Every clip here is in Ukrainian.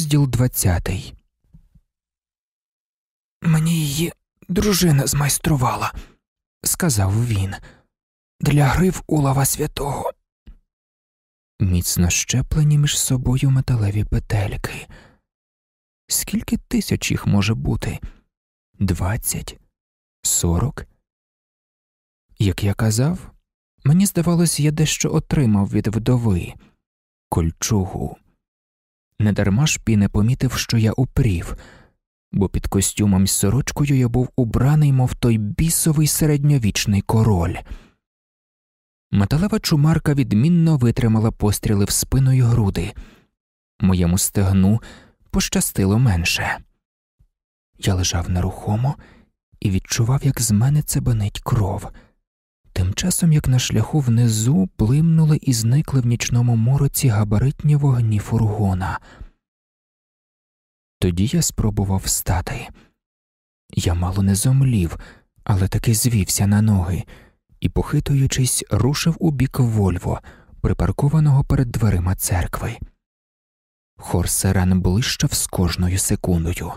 Розділ двадцятий. Мені її дружина змайструвала, сказав він, для гри в улова святого. Міцно щеплені між собою металеві петельки. Скільки тисяч їх може бути? Двадцять? Сорок? Як я казав, мені здавалось, я дещо отримав від вдови кольчугу. Недарма Пі не помітив, що я упрів, бо під костюмом з сорочкою я був убраний, мов той бісовий середньовічний король. Металева чумарка відмінно витримала постріли в спину й груди. Моєму стегну пощастило менше. Я лежав нерухомо і відчував, як з мене цебенить кров. Тим часом, як на шляху внизу блимнули і зникли в нічному мороці габаритні вогні фургона. Тоді я спробував встати. Я мало не зомлів, але таки звівся на ноги і, похитуючись, рушив у бік Вольво, припаркованого перед дверима церкви. Хор сирен блищав з кожною секундою.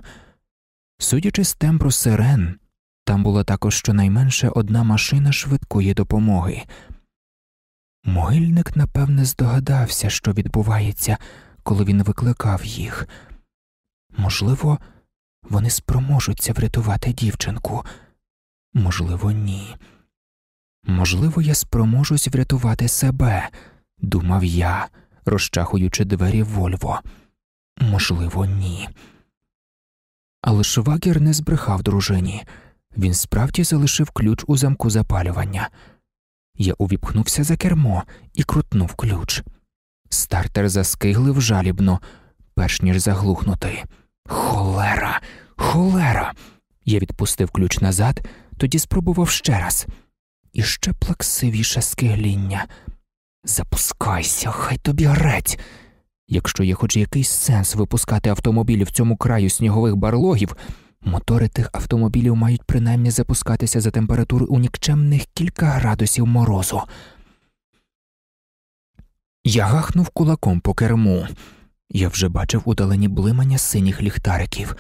Судячи з тембру сирен, там була також щонайменше одна машина швидкої допомоги. Могильник, напевне, здогадався, що відбувається, коли він викликав їх. Можливо, вони спроможуться врятувати дівчинку, можливо, ні. Можливо, я спроможусь врятувати себе, думав я, розчахуючи двері Вольво. Можливо, ні. Але швагір не збрехав дружині. Він справді залишив ключ у замку запалювання. Я увіпхнувся за кермо і крутнув ключ. Стартер заскиглив жалібно, перш ніж заглухнути. Холера, холера. Я відпустив ключ назад, тоді спробував ще раз. І ще плаксивіше скигління. Запускайся, хай тобі греть. Якщо є хоч якийсь сенс випускати автомобілі в цьому краю снігових барлогів, Мотори тих автомобілів мають принаймні запускатися за температури у нікчемних кілька градусів морозу. Я гахнув кулаком по керму. Я вже бачив удалені блимання синіх ліхтариків,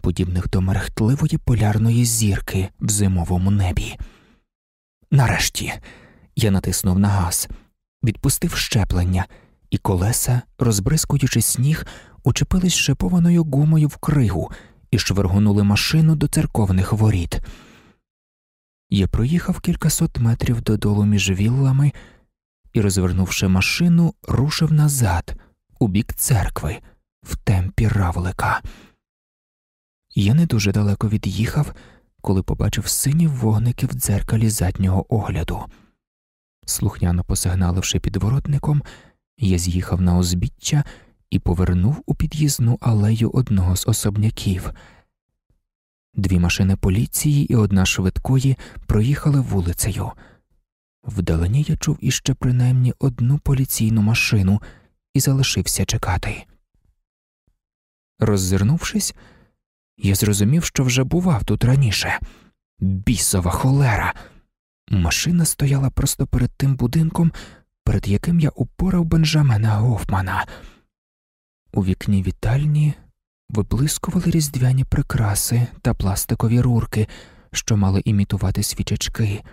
подібних до мерехтливої полярної зірки в зимовому небі. Нарешті я натиснув на газ, відпустив щеплення, і колеса, розбризкуючи сніг, учепились шипованою гумою в кригу і швиргонули машину до церковних воріт. Я проїхав кількасот метрів додолу між віллами і, розвернувши машину, рушив назад, у бік церкви, в темпі равлика. Я не дуже далеко від'їхав, коли побачив сині вогники в дзеркалі заднього огляду. Слухняно посигналивши підворотником, я з'їхав на узбіччя і повернув у під'їзну алею одного з особняків. Дві машини поліції і одна швидкої проїхали вулицею. Вдалині я чув іще принаймні одну поліційну машину і залишився чекати. Роззирнувшись, я зрозумів, що вже бував тут раніше. Бісова холера. Машина стояла просто перед тим будинком, перед яким я упорав Бенджамена Гофмана. У вікні вітальні виблискували різдвяні прикраси та пластикові рурки, що мали імітувати свічечки.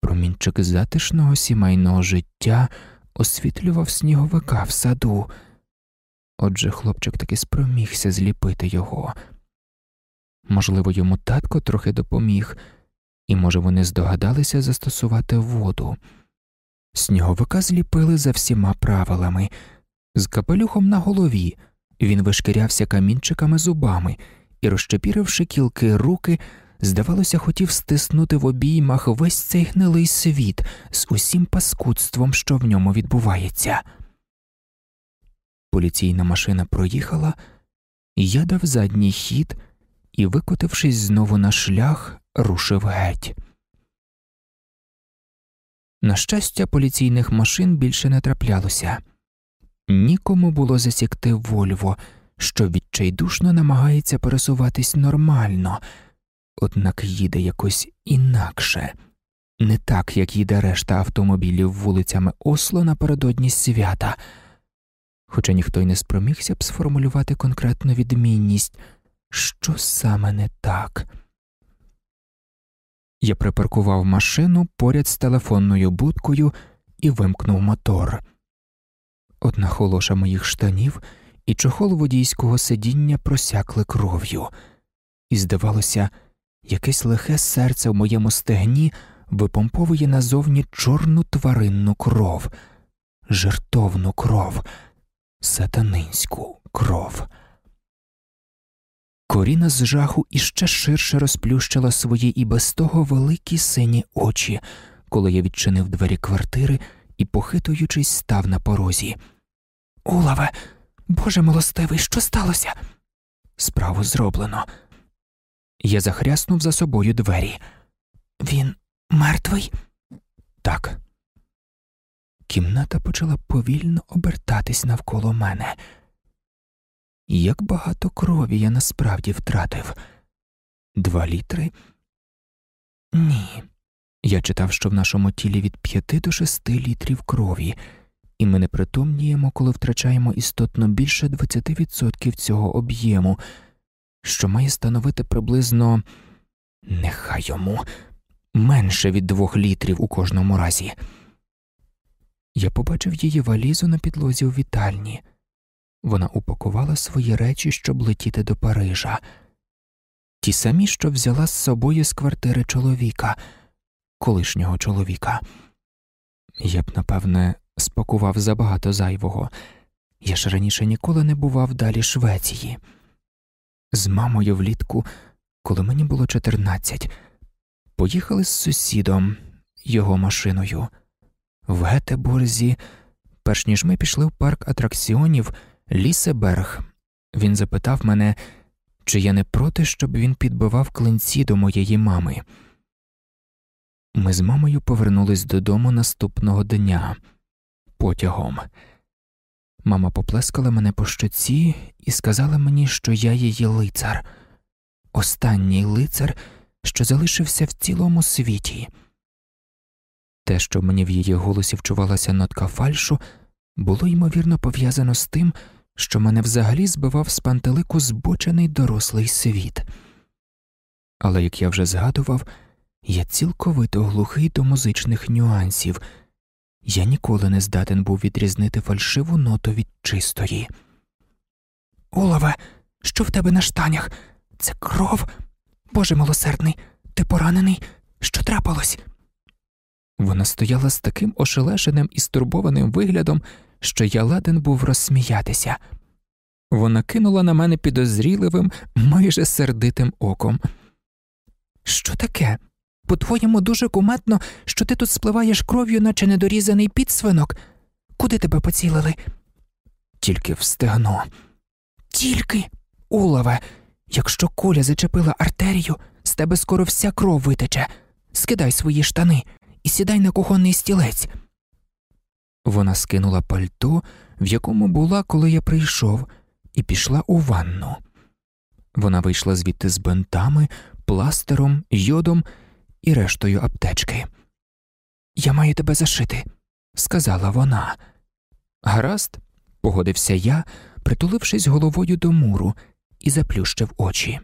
Промінчик затишного сімейного життя освітлював сніговика в саду. Отже, хлопчик таки спромігся зліпити його. Можливо, йому татко трохи допоміг, і, може, вони здогадалися застосувати воду. Сніговика зліпили за всіма правилами з капелюхом на голові. Він вишкірявся камінчиками зубами і, розчепіривши кілки руки, здавалося, хотів стиснути в обіймах весь цей гнилий світ з усім паскудством, що в ньому відбувається. Поліційна машина проїхала, я дав задній хід і, викотившись знову на шлях, рушив геть. На щастя, поліційних машин більше не траплялося. Нікому було засікти Вольво, що відчайдушно намагається пересуватись нормально, однак їде якось інакше, не так, як їде решта автомобілів вулицями Осло напередодні свята. хоча ніхто й не спромігся б сформулювати конкретну відмінність, що саме не так. Я припаркував машину поряд з телефонною будкою і вимкнув мотор. Одна холоша моїх штанів і чохол водійського сидіння просякли кров'ю, і, здавалося, якесь лихе серце в моєму стегні випомповує назовні чорну тваринну кров, жертовну кров, сатанинську кров. Коріна з жаху іще ширше розплющила свої і без того великі сині очі, коли я відчинив двері квартири і, похитуючись, став на порозі. Улаве, Боже милостивий, що сталося? Справу зроблено. Я захряснув за собою двері. Він мертвий? Так. Кімната почала повільно обертатись навколо мене. Як багато крові я насправді втратив? Два літри? Ні. Я читав, що в нашому тілі від п'яти до шести літрів крові, і ми не притомніємо, коли втрачаємо істотно більше 20% цього об'єму, що має становити приблизно нехай йому менше від двох літрів у кожному разі. Я побачив її валізу на підлозі у вітальні. Вона упакувала свої речі, щоб летіти до Парижа, ті самі, що взяла з собою з квартири чоловіка, колишнього чоловіка. Я б, напевне, спакував забагато зайвого. Я ж раніше ніколи не бував далі Швеції. З мамою влітку, коли мені було 14, поїхали з сусідом, його машиною. В Гетеборзі, перш ніж ми пішли в парк атракціонів Лісеберг, він запитав мене, чи я не проти, щоб він підбивав клинці до моєї мами. Ми з мамою повернулись додому наступного дня потягом. Мама поплескала мене по щоці і сказала мені, що я її лицар, останній лицар, що залишився в цілому світі. Те, що мені в її голосі вчувалася нотка фальшу, було ймовірно пов'язано з тим, що мене взагалі збивав з пантелику збочений дорослий світ. Але, як я вже згадував, я цілковито глухий до музичних нюансів, я ніколи не здатен був відрізнити фальшиву ноту від чистої. Олове, що в тебе на штанях? Це кров? Боже милосердний, ти поранений? Що трапилось? Вона стояла з таким ошелешеним і стурбованим виглядом, що я ладен був розсміятися. Вона кинула на мене підозріливим, майже сердитим оком. Що таке? По твоєму дуже куметно, що ти тут спливаєш кров'ю, наче недорізаний підсвинок. Куди тебе поцілили? Тільки в стегно. Тільки, улове, якщо куля зачепила артерію, з тебе скоро вся кров витече. Скидай свої штани і сідай на кухонний стілець. Вона скинула пальто, в якому була, коли я прийшов, і пішла у ванну. Вона вийшла звідти з бентами, пластером, йодом і рештою аптечки. Я маю тебе зашити, сказала вона. Гаразд, погодився я, притулившись головою до муру, і заплющив очі.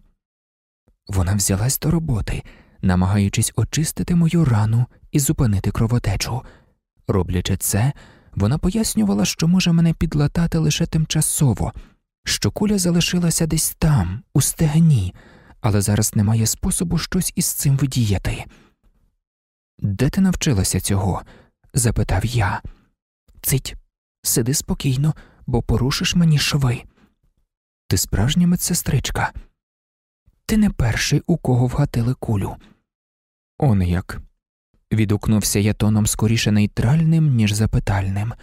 Вона взялась до роботи, намагаючись очистити мою рану і зупинити кровотечу. Роблячи це, вона пояснювала, що може мене підлатати лише тимчасово, що куля залишилася десь там, у стегні, але зараз немає способу щось із цим видіяти. Де ти навчилася цього? запитав я. Цить, сиди спокійно, бо порушиш мені шви. Ти справжня медсестричка. Ти не перший, у кого вгатили кулю. Он як. Відгукнувся я тоном скоріше нейтральним, ніж запитальним.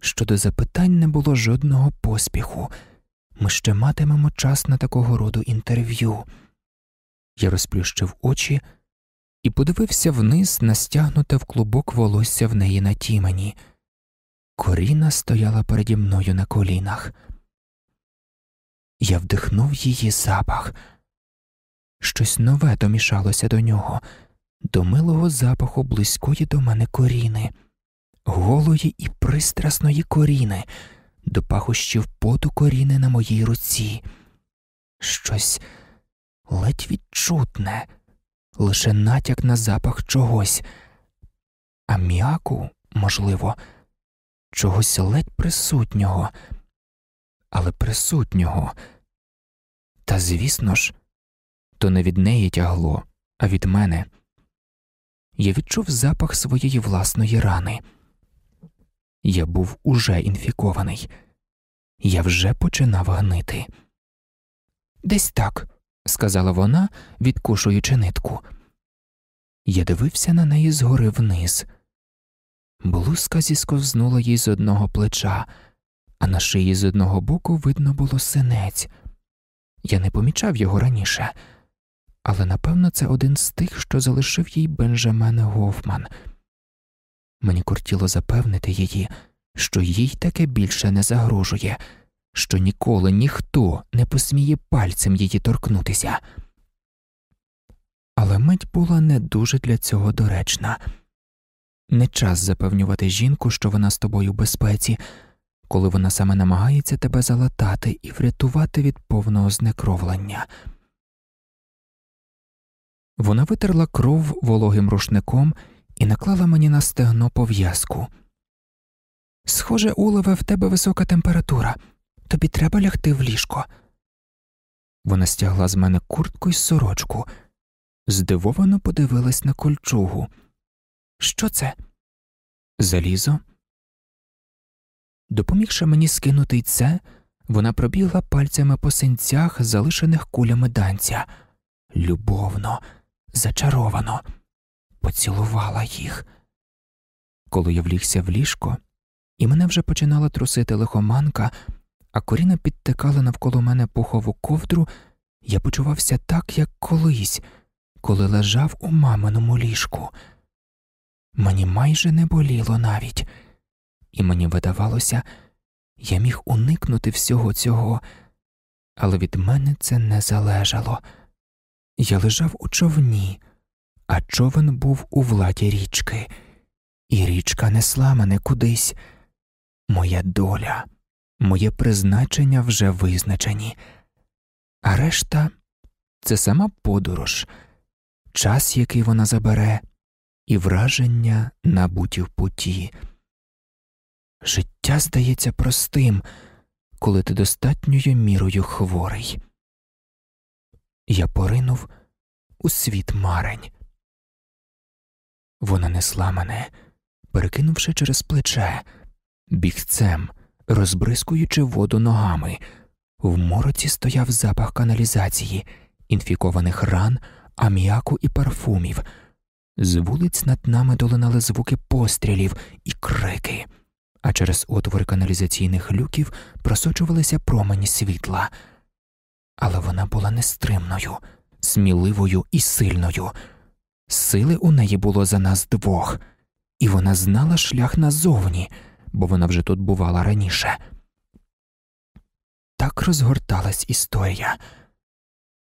Щодо запитань не було жодного поспіху. Ми ще матимемо час на такого роду інтерв'ю. Я розплющив очі і подивився вниз на стягнуте в клубок волосся в неї на тімені. Коріна стояла переді мною на колінах. Я вдихнув її запах. Щось нове домішалося до нього, до милого запаху близької до мене коріни, голої і пристрасної коріни, до пахощів поту коріни на моїй руці, щось ледь відчутне, лише натяк на запах чогось, аміаку, можливо, чогось ледь присутнього, але присутнього. Та, звісно ж, то не від неї тягло, а від мене. Я відчув запах своєї власної рани. Я був уже інфікований, я вже починав гнити. Десь так, сказала вона, відкушуючи нитку. Я дивився на неї згори вниз. Блузка зісковзнула їй з одного плеча, а на шиї з одного боку видно було синець. Я не помічав його раніше, але напевно це один з тих, що залишив їй Бенджамен Гофман. Мені кортіло запевнити її, що їй таке більше не загрожує, що ніколи ніхто не посміє пальцем її торкнутися. Але мить була не дуже для цього доречна не час запевнювати жінку, що вона з тобою в безпеці, коли вона саме намагається тебе залатати і врятувати від повного знекровлення. Вона витерла кров вологим рушником і наклала мені на стегно пов'язку. Схоже, Улове, в тебе висока температура, тобі треба лягти в ліжко. Вона стягла з мене куртку й сорочку, здивовано подивилась на кольчугу. Що це? Залізо? Допомігши мені скинути й це, вона пробігла пальцями по синцях, залишених кулями данця, любовно, зачаровано, поцілувала їх. Коли я влігся в ліжко, і мене вже починала трусити лихоманка, а коріна підтикала навколо мене пухову ковдру, я почувався так, як колись, коли лежав у маминому ліжку. Мені майже не боліло навіть, і мені видавалося, я міг уникнути всього цього, але від мене це не залежало. Я лежав у човні, а човен був у владі річки, і річка несла мене кудись. Моя доля, моє призначення вже визначені, а решта це сама подорож, час, який вона забере, і враження набуті в путі. Життя здається простим, коли ти достатньою мірою хворий. Я поринув у світ марень. Вона несла мене, перекинувши через плече, бігцем, розбризкуючи воду ногами. В мороці стояв запах каналізації, інфікованих ран, аміаку і парфумів. З вулиць над нами долинали звуки пострілів і крики, а через отвори каналізаційних люків просочувалися промені світла. Але вона була нестримною, сміливою і сильною. Сили у неї було за нас двох, і вона знала шлях назовні, бо вона вже тут бувала раніше. Так розгорталась історія.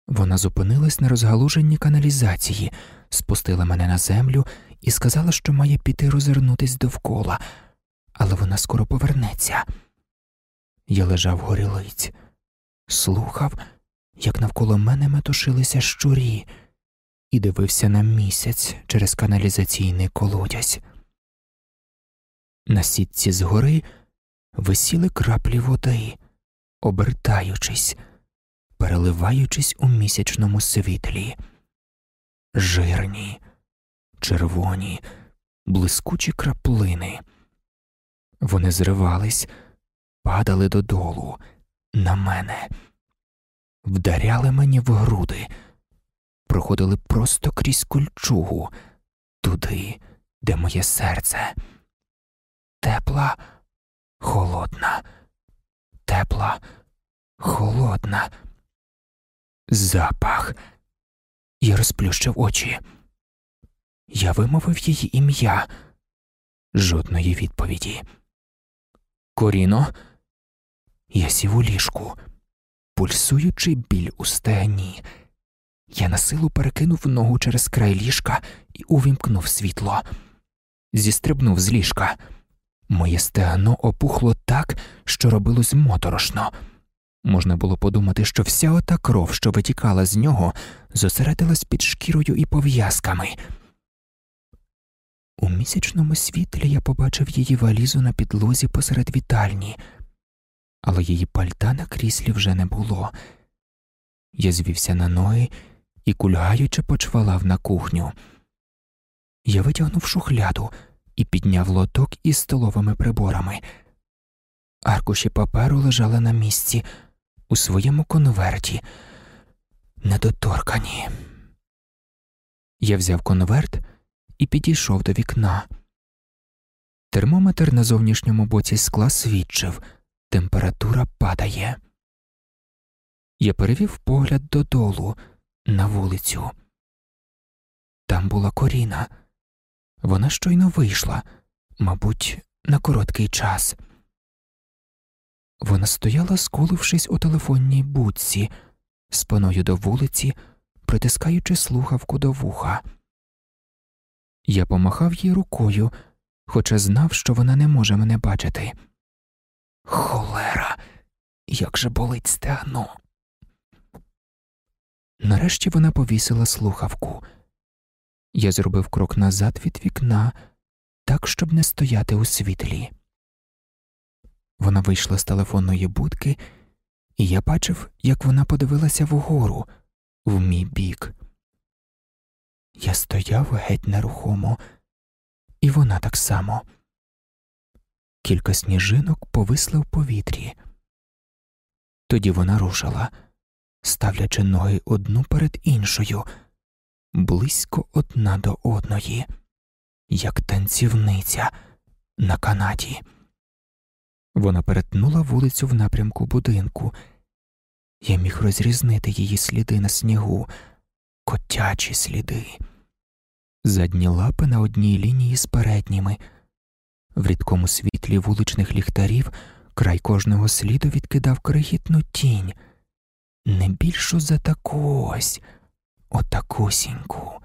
Вона зупинилась на розгалуженні каналізації, спустила мене на землю і сказала, що має піти розвернутись довкола, але вона скоро повернеться. Я лежав горілиць, слухав, як навколо мене метушилися щурі, і дивився на місяць через каналізаційний колодязь. На сітці згори висіли краплі води, обертаючись, переливаючись у місячному світлі, жирні, червоні, блискучі краплини. Вони зривались, падали додолу, на мене, вдаряли мені в груди, проходили просто крізь кольчугу, туди, де моє серце тепла, холодна, тепла, холодна. Запах. Я розплющив очі. Я вимовив її ім'я. Жодної відповіді. Коріно, я сів у ліжку, пульсуючи біль у стегні. Я на силу перекинув ногу через край ліжка і увімкнув світло, зістрибнув з ліжка Моє стегно опухло так, що робилось моторошно. Можна було подумати, що вся ота кров, що витікала з нього, зосередилась під шкірою і пов'язками. У місячному світлі я побачив її валізу на підлозі посеред вітальні, але її пальта на кріслі вже не було. Я звівся на ноги і, кульгаючи, почвалав на кухню. Я витягнув шухляду і підняв лоток із столовими приборами. Аркуші паперу лежали на місці у своєму конверті, недоторкані. Я взяв конверт і підійшов до вікна. Термометр на зовнішньому боці скла свідчив температура падає. Я перевів погляд додолу на вулицю. Там була коріна. Вона щойно вийшла, мабуть, на короткий час. Вона стояла, скулившись у телефонній будці, спиною до вулиці, притискаючи слухавку до вуха. Я помахав їй рукою, хоча знав, що вона не може мене бачити. Холера, як же болить стегно. Нарешті вона повісила слухавку. Я зробив крок назад від вікна, так, щоб не стояти у світлі. Вона вийшла з телефонної будки, і я бачив, як вона подивилася вгору, в мій бік. Я стояв геть нерухомо, і вона так само. Кілька сніжинок повисли в повітрі. Тоді вона рушила, ставлячи ноги одну перед іншою, близько одна до одної, як танцівниця на канаті. Вона перетнула вулицю в напрямку будинку. Я міг розрізнити її сліди на снігу, котячі сліди, задні лапи на одній лінії з передніми. В рідкому світлі вуличних ліхтарів край кожного сліду відкидав крихітну тінь, не більшу за таку отакусіньку.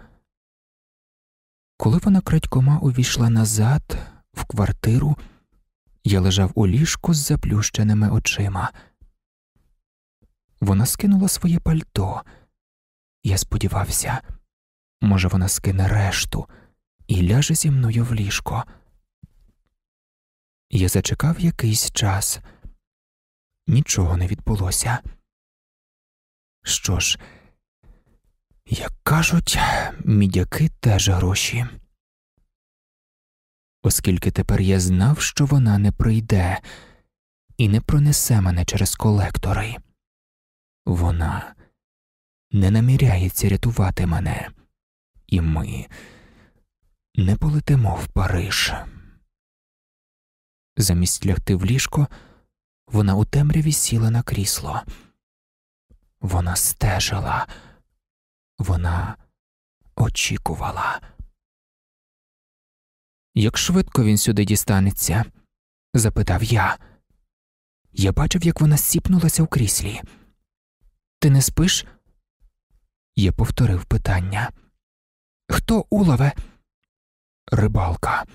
Коли вона крадькома увійшла назад, в квартиру, я лежав у ліжку з заплющеними очима. Вона скинула своє пальто. Я сподівався, може, вона скине решту і ляже зі мною в ліжко. Я зачекав якийсь час, нічого не відбулося. Що ж, як кажуть, мідяки теж гроші. Оскільки тепер я знав, що вона не прийде і не пронесе мене через колектори, вона не наміряється рятувати мене, і ми не полетимо в Париж. Замість лягти в ліжко, вона у темряві сіла на крісло. Вона стежила, вона очікувала. Як швидко він сюди дістанеться? запитав я. Я бачив, як вона сіпнулася в кріслі. Ти не спиш? Я повторив питання. Хто улове? Рибалка.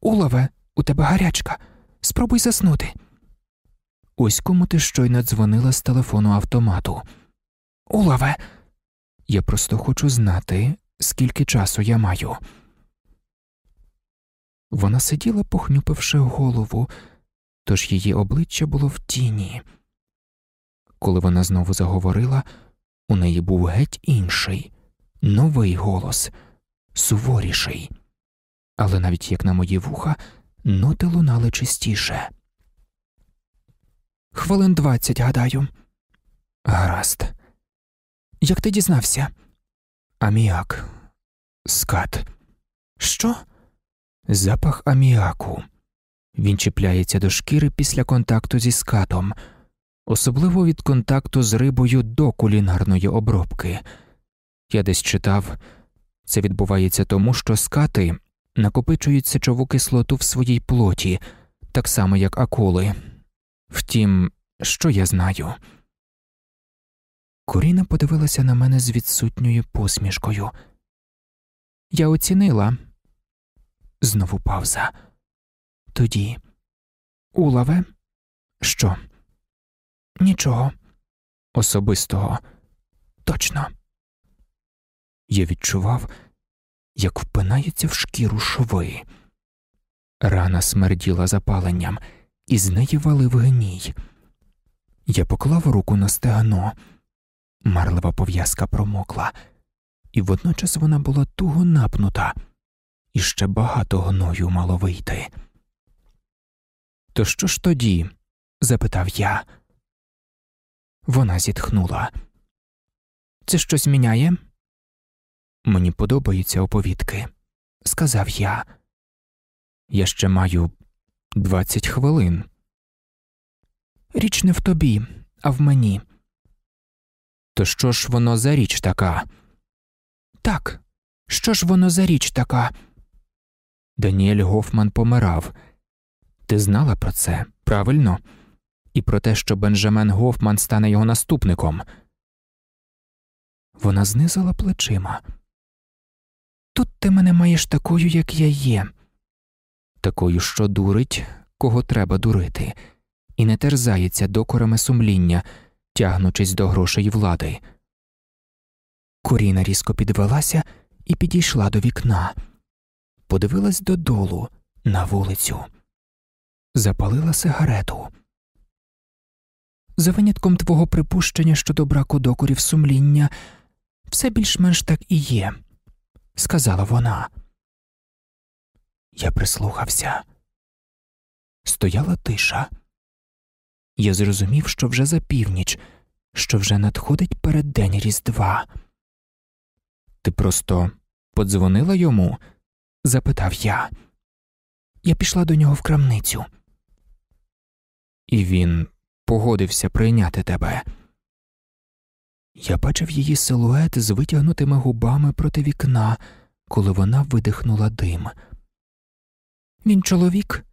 Улове, у тебе гарячка. Спробуй заснути. Ось кому ти щойно дзвонила з телефону автомату. Улове. Я просто хочу знати, скільки часу я маю. Вона сиділа, похнюпивши голову, тож її обличчя було в тіні. Коли вона знову заговорила, у неї був геть інший, новий голос, суворіший, але навіть як на мої вуха, ноти лунали чистіше. Хвилин двадцять, гадаю. Гаразд. Як ти дізнався? Аміак. Скат. Що? Запах аміаку. Він чіпляється до шкіри після контакту зі скатом, особливо від контакту з рибою до кулінарної обробки. Я десь читав це відбувається тому, що скати накопичують сечову кислоту в своїй плоті, так само як акули. Втім, що я знаю. Коріна подивилася на мене з відсутньою посмішкою. Я оцінила. Знову пауза. тоді. Улаве? Що? Нічого. Особистого. Точно. Я відчував, як впинаються в шкіру шви. Рана смерділа запаленням, і з неї валив гній. Я поклав руку на стегно. Марлива пов'язка промокла, і водночас вона була туго напнута, і ще багато гною мало вийти. То що ж тоді? запитав я. Вона зітхнула. Це щось міняє? Мені подобаються оповідки, сказав я. Я ще маю двадцять хвилин. Річ не в тобі, а в мені. То що ж воно за річ така? Так, що ж воно за річ така? Даніель Гофман помирав. Ти знала про це, правильно? І про те, що Бенджамен Гофман стане його наступником. Вона знизила плечима. Тут ти мене маєш такою, як я є, такою, що дурить, кого треба дурити, і не терзається докорами сумління, тягнучись до грошей влади. Коріна різко підвелася і підійшла до вікна, подивилась додолу на вулицю, запалила сигарету. За винятком твого припущення щодо браку докорів сумління, все більш-менш так і є, сказала вона. Я прислухався. Стояла тиша. Я зрозумів, що вже за північ, що вже надходить переддень Різдва. Ти просто подзвонила йому? запитав я. Я пішла до нього в крамницю. І він погодився прийняти тебе. Я бачив її силует з витягнутими губами проти вікна, коли вона видихнула дим. Він чоловік,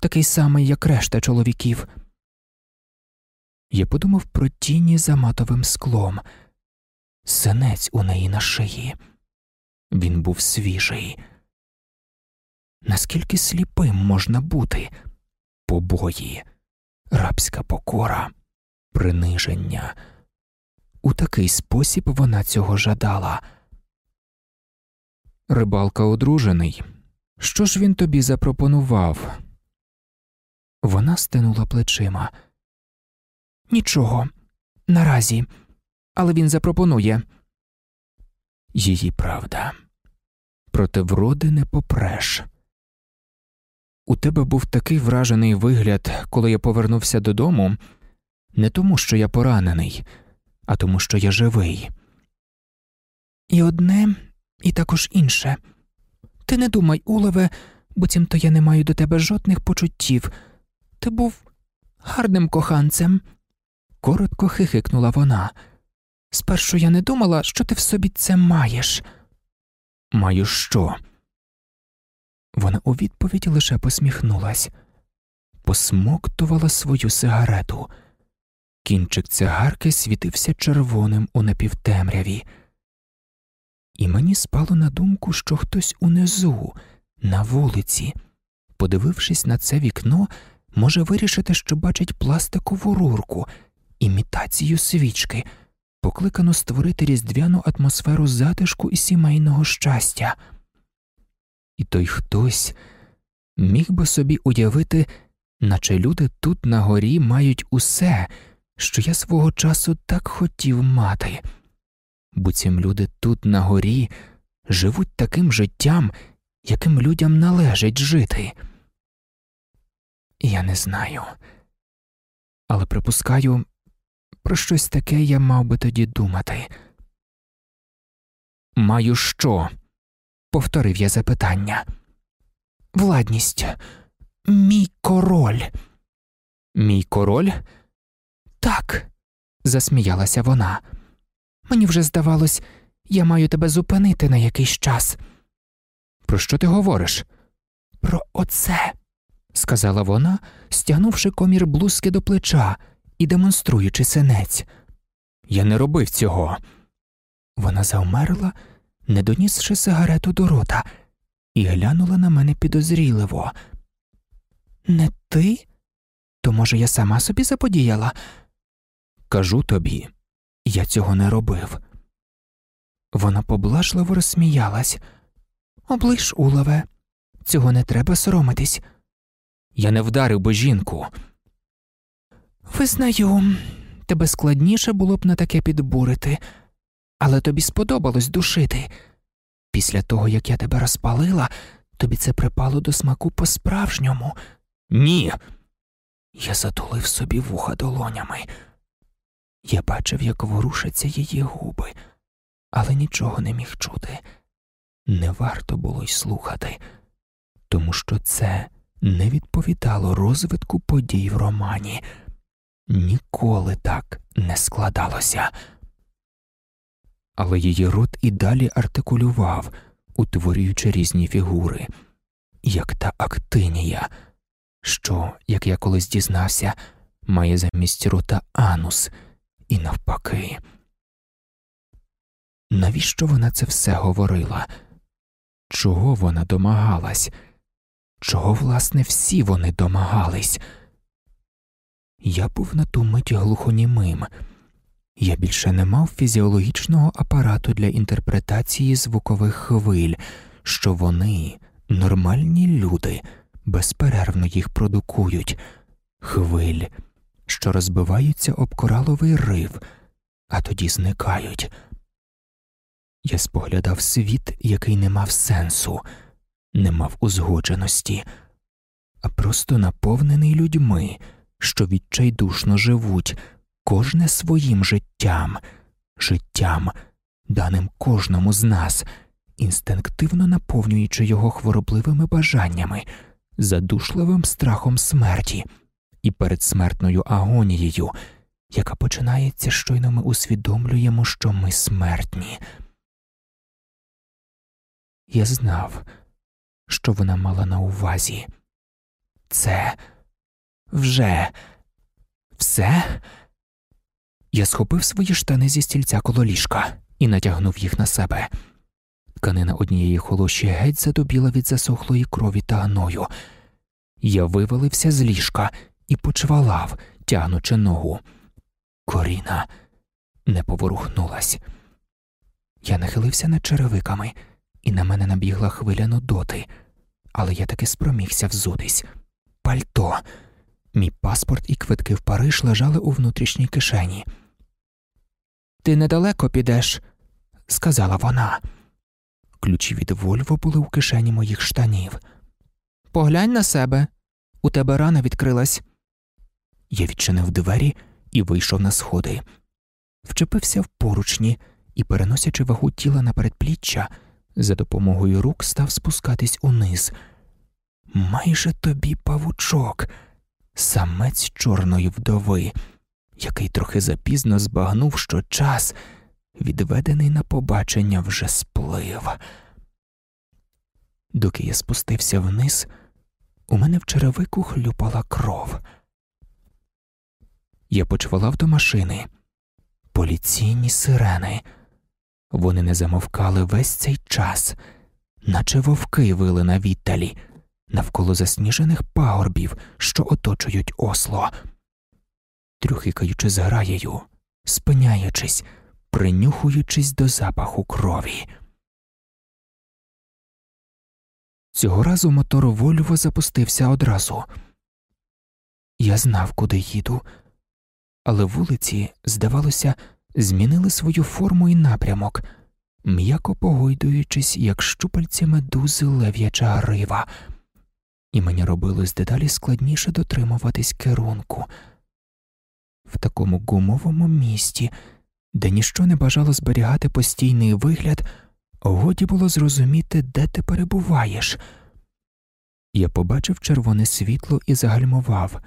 такий самий, як решта чоловіків. Я подумав про тіні за матовим склом, синець у неї на шиї. Він був свіжий. Наскільки сліпим можна бути? Побої, рабська покора, приниження. У такий спосіб вона цього жадала. Рибалка одружений. Що ж він тобі запропонував? Вона стинула плечима. Нічого, наразі, але він запропонує. Її правда. Проте вроди не попреш. У тебе був такий вражений вигляд, коли я повернувся додому, не тому, що я поранений, а тому, що я живий. І одне, і також інше. Ти не думай, Улове, буцімто я не маю до тебе жодних почуттів. Ти був гарним коханцем, коротко хихикнула вона. Спершу я не думала, що ти в собі це маєш. Маю що? Вона у відповідь лише посміхнулась, посмоктувала свою сигарету. Кінчик цигарки світився червоним у напівтемряві і мені спало на думку, що хтось унизу, на вулиці, подивившись на це вікно, може вирішити, що бачить пластикову рурку, імітацію свічки, покликану створити різдвяну атмосферу затишку і сімейного щастя. І той хтось міг би собі уявити, наче люди тут на горі мають усе, що я свого часу так хотів мати буцім люди тут на горі живуть таким життям, яким людям належить жити. Я не знаю, але припускаю, про щось таке я мав би тоді думати. Маю що? повторив я запитання. Владність, мій король. Мій король? Так, засміялася вона. Мені вже здавалось, я маю тебе зупинити на якийсь час. Про що ти говориш? Про оце, сказала вона, стягнувши комір блузки до плеча і демонструючи синець. Я не робив цього. Вона завмерла, не донісши сигарету до рота, і глянула на мене підозріливо. Не ти? То, може, я сама собі заподіяла? Кажу тобі, я цього не робив. Вона поблажливо розсміялась. Оближ, улове, цього не треба соромитись. Я не вдарив би жінку. Визнаю, тебе складніше було б на таке підбурити, але тобі сподобалось душити. Після того, як я тебе розпалила, тобі це припало до смаку по справжньому. Ні. Я затулив собі вуха долонями. Я бачив, як ворушаться її губи, але нічого не міг чути. Не варто було й слухати, тому що це не відповідало розвитку подій в романі. Ніколи так не складалося. Але її рот і далі артикулював, утворюючи різні фігури, як та актинія, що, як я колись дізнався, має замість рота анус і навпаки. Навіщо вона це все говорила? Чого вона домагалась? Чого, власне, всі вони домагались? Я був на ту мить глухонімим. Я більше не мав фізіологічного апарату для інтерпретації звукових хвиль, що вони, нормальні люди, безперервно їх продукують, хвиль, що розбиваються об кораловий рив, а тоді зникають. Я споглядав світ, який не мав сенсу, не мав узгодженості, а просто наповнений людьми, що відчайдушно живуть, кожне своїм життям, життям, даним кожному з нас, інстинктивно наповнюючи його хворобливими бажаннями, задушливим страхом смерті і передсмертною агонією, яка починається щойно ми усвідомлюємо, що ми смертні. Я знав, що вона мала на увазі. Це вже все. Я схопив свої штани зі стільця коло ліжка і натягнув їх на себе. Тканина однієї холоші геть задобіла від засохлої крові та гною. Я вивалився з ліжка і почвалав, тягнучи ногу. Коріна не поворухнулась. Я нахилився над черевиками і на мене набігла хвиля нудоти, але я таки спромігся взутись. Пальто. Мій паспорт і квитки в Париж лежали у внутрішній кишені. Ти недалеко підеш, сказала вона. Ключі від Вольво були у кишені моїх штанів. Поглянь на себе, у тебе рана відкрилась. Я відчинив двері і вийшов на сходи, вчепився в поручні і, переносячи вагу тіла на передпліччя, за допомогою рук став спускатись униз. Майже тобі павучок, самець чорної вдови, який трохи запізно збагнув, що час, відведений на побачення, вже сплив. Доки я спустився вниз, у мене в черевику хлюпала кров. Я почвалав до машини, поліційні сирени. Вони не замовкали весь цей час, наче вовки вили на віддалі, навколо засніжених пагорбів, що оточують осло, трюхикаючи з граєю, спиняючись, принюхуючись до запаху крові. Цього разу мотор Вольво запустився одразу. Я знав, куди їду, але вулиці, здавалося, змінили свою форму і напрямок, м'яко погойдуючись, як щупальці медузи лев'яча грива, і мені робилось дедалі складніше дотримуватись керунку. В такому гумовому місті, де ніщо не бажало зберігати постійний вигляд, годі було зрозуміти, де ти перебуваєш. Я побачив червоне світло і загальмував,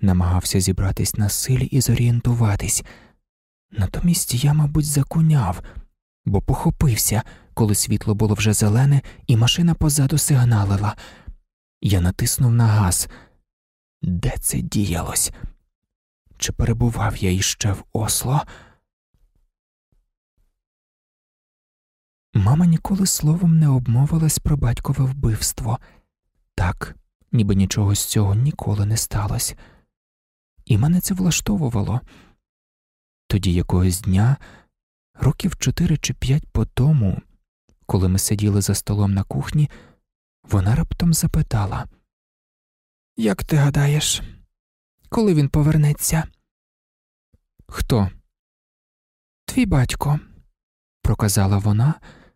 намагався зібратись на силі і зорієнтуватись. Натомість я, мабуть, закуняв, бо похопився, коли світло було вже зелене, і машина позаду сигналила. Я натиснув на газ. Де це діялось? Чи перебував я іще в осло? Мама ніколи словом не обмовилась про батькове вбивство. Так, ніби нічого з цього ніколи не сталося, і мене це влаштовувало. Тоді якогось дня, років чотири чи п'ять по тому, коли ми сиділи за столом на кухні, вона раптом запитала Як ти гадаєш, коли він повернеться? Хто? Твій батько, проказала вона,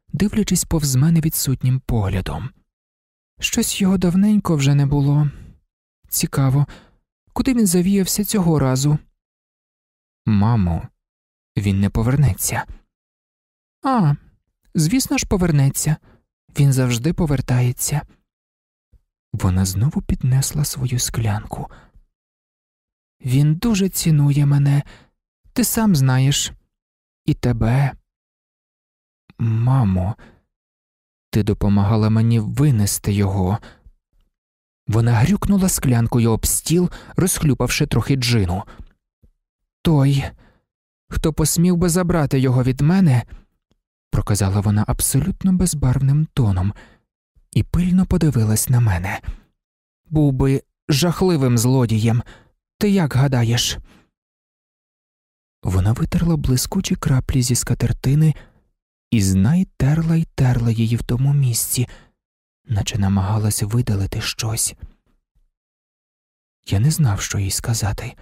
дивлячись повз мене відсутнім поглядом. Щось його давненько вже не було. Цікаво, куди він завіявся цього разу? Мамо, він не повернеться. А, звісно ж, повернеться. Він завжди повертається. Вона знову піднесла свою склянку. Він дуже цінує мене, ти сам знаєш, і тебе. Мамо, ти допомагала мені винести його. Вона грюкнула склянкою об стіл, розхлюпавши трохи джину. Той, хто посмів би забрати його від мене, проказала вона абсолютно безбарвним тоном, і пильно подивилась на мене. Був би жахливим злодієм. Ти як гадаєш? Вона витерла блискучі краплі зі скатертини і знай терла й терла її в тому місці, наче намагалась видалити щось. Я не знав, що їй сказати.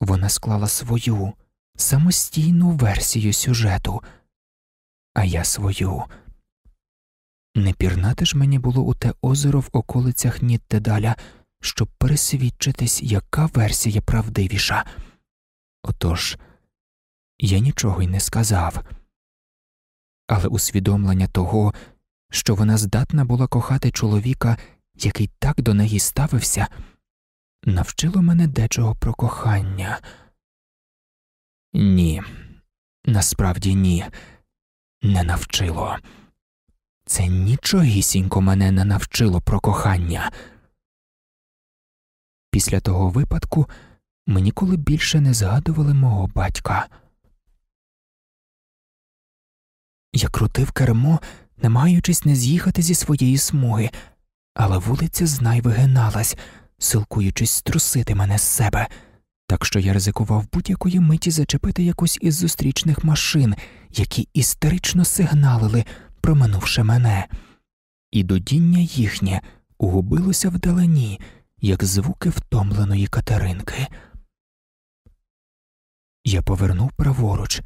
Вона склала свою самостійну версію сюжету, а я свою. Не пірнати ж мені було у те озеро в околицях Ніттедаля, щоб пересвідчитись, яка версія правдивіша. Отож, я нічого й не сказав, але усвідомлення того, що вона здатна була кохати чоловіка, який так до неї ставився, навчило мене дечого про кохання. Ні, насправді ні, не навчило. Це нічогісінько мене не навчило про кохання. Після того випадку ми ніколи більше не згадували мого батька. Я крутив кермо, намагаючись не з'їхати зі своєї смуги, але вулиця знай вигиналась, силкуючись струсити мене з себе, так що я ризикував будь-якої миті зачепити якусь із зустрічних машин, які істерично сигналили, проминувши мене, і додіння їхнє угубилося вдалині, як звуки втомленої катеринки. Я повернув праворуч,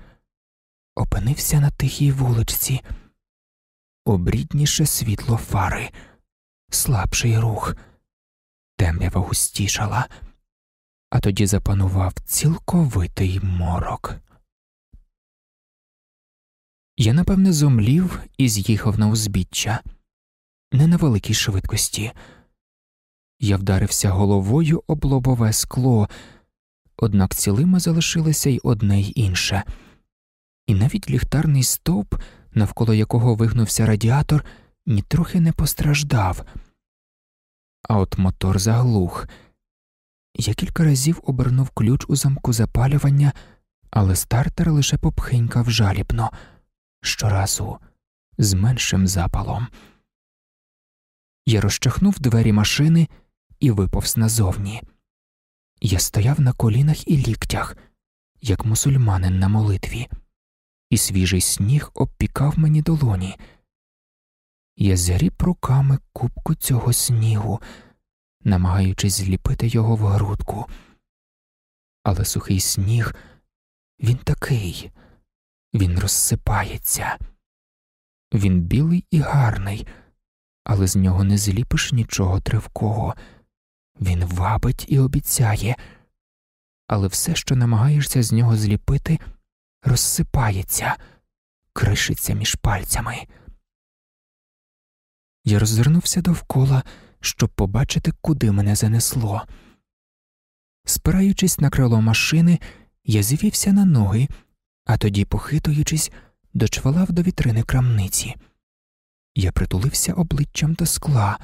опинився на тихій вуличці, обрідніше світло фари, слабший рух, темрява густішала, а тоді запанував цілковитий морок. Я напевне зомлів і з'їхав на узбіччя, не на великій швидкості. Я вдарився головою об лобове скло. Однак цілими залишилося й одне й інше, і навіть ліхтарний стовп, навколо якого вигнувся радіатор, нітрохи не постраждав, а от мотор заглух. Я кілька разів обернув ключ у замку запалювання, але стартер лише попхинькав жалібно, щоразу з меншим запалом. Я розчахнув двері машини і виповз назовні. Я стояв на колінах і ліктях, як мусульманин на молитві, і свіжий сніг обпікав мені долоні. Я згріб руками кубку цього снігу, намагаючись зліпити його в грудку. Але сухий сніг він такий, він розсипається, він білий і гарний, але з нього не зліпиш нічого тривкого. Він вабить і обіцяє, але все, що намагаєшся з нього зліпити, розсипається, кришиться між пальцями. Я розвернувся довкола, щоб побачити, куди мене занесло. Спираючись на крило машини, я звівся на ноги, а тоді, похитуючись, дочвалав до вітрини крамниці. Я притулився обличчям до скла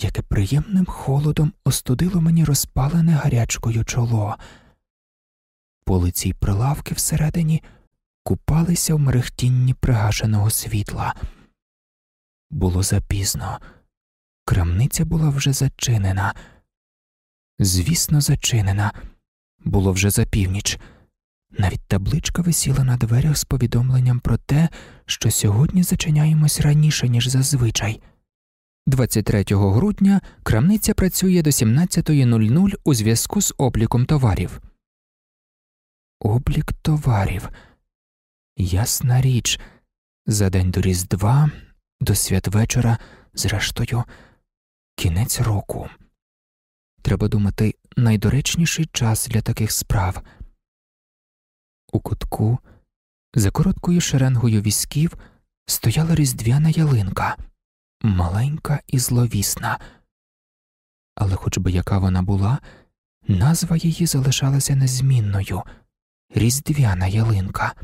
яке приємним холодом остудило мені розпалене гарячкою чоло. Полиці й прилавки всередині купалися в мерехтінні пригашеного світла. Було запізно, Крамниця була вже зачинена. Звісно, зачинена. Було вже за північ. Навіть табличка висіла на дверях з повідомленням про те, що сьогодні зачиняємось раніше, ніж зазвичай. 23 грудня крамниця працює до 17.00 у зв'язку з обліком товарів. Облік товарів. Ясна річ, за день до Різдва, до святвечора, зрештою, кінець року. Треба думати, найдоречніший час для таких справ. У кутку, за короткою шеренгою візків, стояла різдвяна ялинка, маленька і зловісна, але, хоч би яка вона була, назва її залишалася незмінною різдвяна ялинка.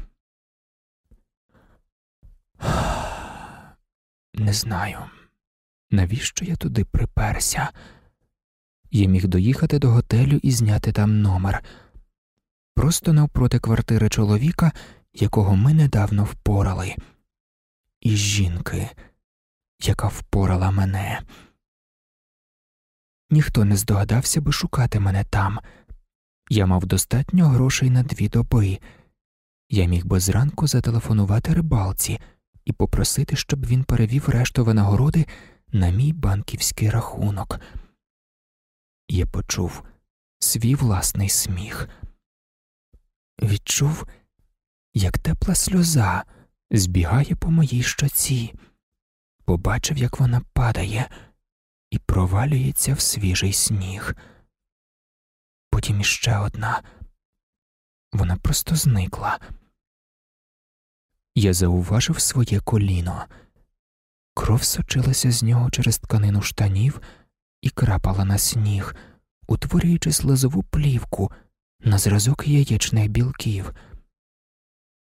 Не знаю, навіщо я туди приперся. Я міг доїхати до готелю і зняти там номер просто навпроти квартири чоловіка, якого ми недавно впорали, і жінки, яка впорала мене. Ніхто не здогадався би шукати мене там. Я мав достатньо грошей на дві доби. Я міг би зранку зателефонувати рибалці і попросити, щоб він перевів решту винагороди на мій банківський рахунок. Я почув свій власний сміх відчув, як тепла сльоза збігає по моїй щоці, побачив, як вона падає і провалюється в свіжий сніг. Потім іще одна вона просто зникла. Я зауважив своє коліно, кров сочилася з нього через тканину штанів і крапала на сніг, утворюючи слезову плівку на зразок яєчних білків.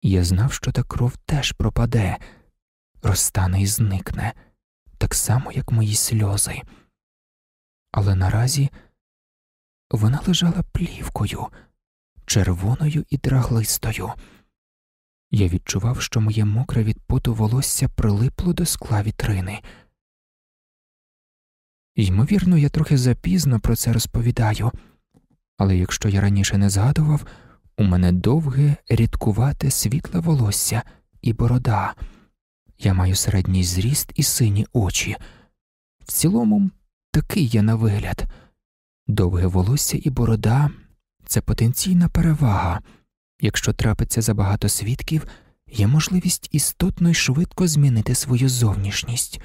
Я знав, що та кров теж пропаде, розтане і зникне, так само, як мої сльози. Але наразі вона лежала плівкою, червоною і драглистою. Я відчував, що моє мокре від поту волосся прилипло до скла вітрини. Ймовірно, я трохи запізно про це розповідаю але якщо я раніше не згадував, у мене довге, рідкувате світле волосся і борода, я маю середній зріст і сині очі. В цілому, такий я на вигляд. Довге волосся і борода це потенційна перевага. Якщо трапиться забагато свідків, є можливість істотно й швидко змінити свою зовнішність.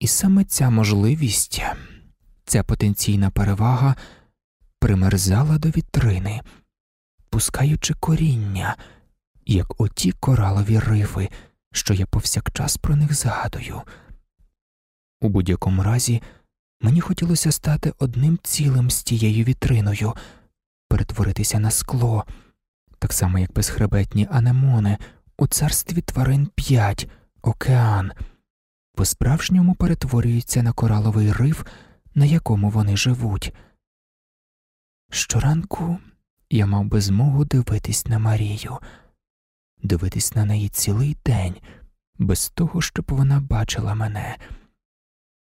І саме ця можливість Ця потенційна перевага примерзала до вітрини, пускаючи коріння, як оті коралові рифи, що я повсякчас про них згадую. У будь-якому разі мені хотілося стати одним цілим з тією вітриною, перетворитися на скло, так само як безхребетні анемони у царстві тварин п'ять, океан, по справжньому перетворюються на кораловий риф на якому вони живуть. Щоранку я мав би змогу дивитись на Марію, дивитись на неї цілий день, без того, щоб вона бачила мене,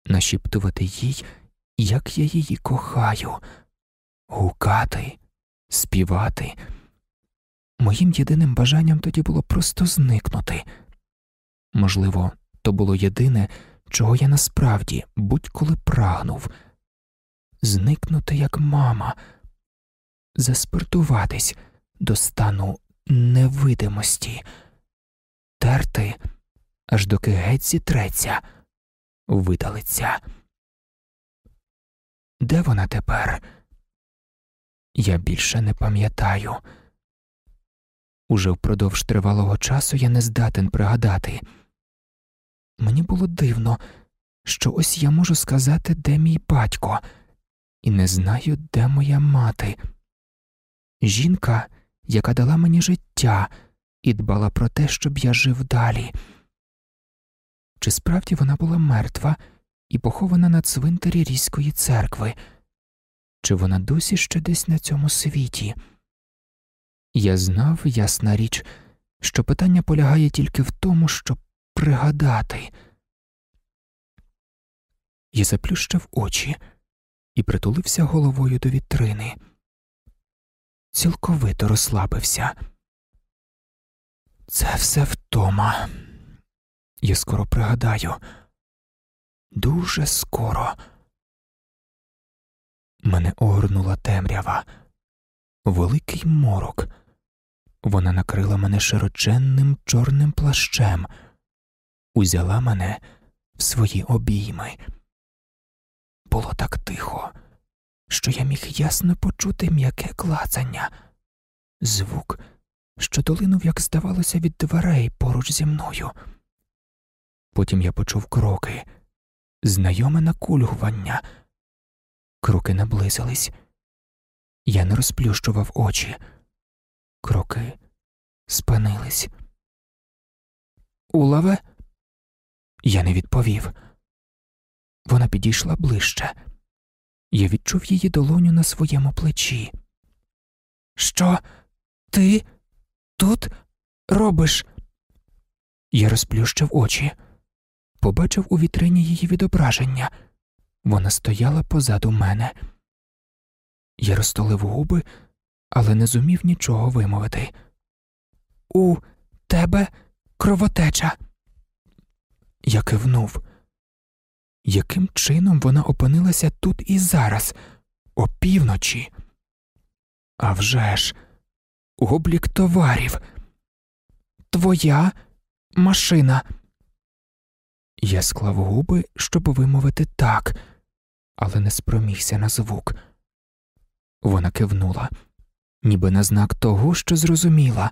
нашіптувати їй, як я її кохаю, гукати, співати. Моїм єдиним бажанням тоді було просто зникнути. Можливо, то було єдине, чого я насправді будь-коли прагнув. Зникнути як мама, заспиртуватись до стану невидимості, терти, аж доки геть зітреться, видалиться. Де вона тепер? Я більше не пам'ятаю. Уже впродовж тривалого часу я не здатен пригадати. Мені було дивно, що ось я можу сказати, де мій батько, і не знаю, де моя мати. Жінка, яка дала мені життя і дбала про те, щоб я жив далі. Чи справді вона була мертва і похована на цвинтарі Різької церкви, чи вона досі ще десь на цьому світі? Я знав, ясна річ, що питання полягає тільки в тому, щоб пригадати. Я заплющив очі і притулився головою до вітрини. Цілковито розслабився. Це все втома. Я скоро пригадаю. Дуже скоро. Мене огорнула темрява, великий морок. Вона накрила мене широченним чорним плащем, узяла мене в свої обійми. Було так тихо, що я міг ясно почути м'яке клацання, звук, що долинув, як здавалося, від дверей поруч зі мною. Потім я почув кроки, знайоме накульгування. Кроки наблизились. Я не розплющував очі. Кроки спинились. Улаве? Я не відповів. Вона підійшла ближче. Я відчув її долоню на своєму плечі. Що ти тут робиш? Я розплющив очі, побачив у вітрині її відображення. Вона стояла позаду мене. Я розтолив губи, але не зумів нічого вимовити. У тебе кровотеча. Я кивнув. Яким чином вона опинилася тут і зараз, опівночі? А вже ж, облік товарів. Твоя машина. Я склав губи, щоб вимовити так, але не спромігся на звук. Вона кивнула, ніби на знак того, що зрозуміла,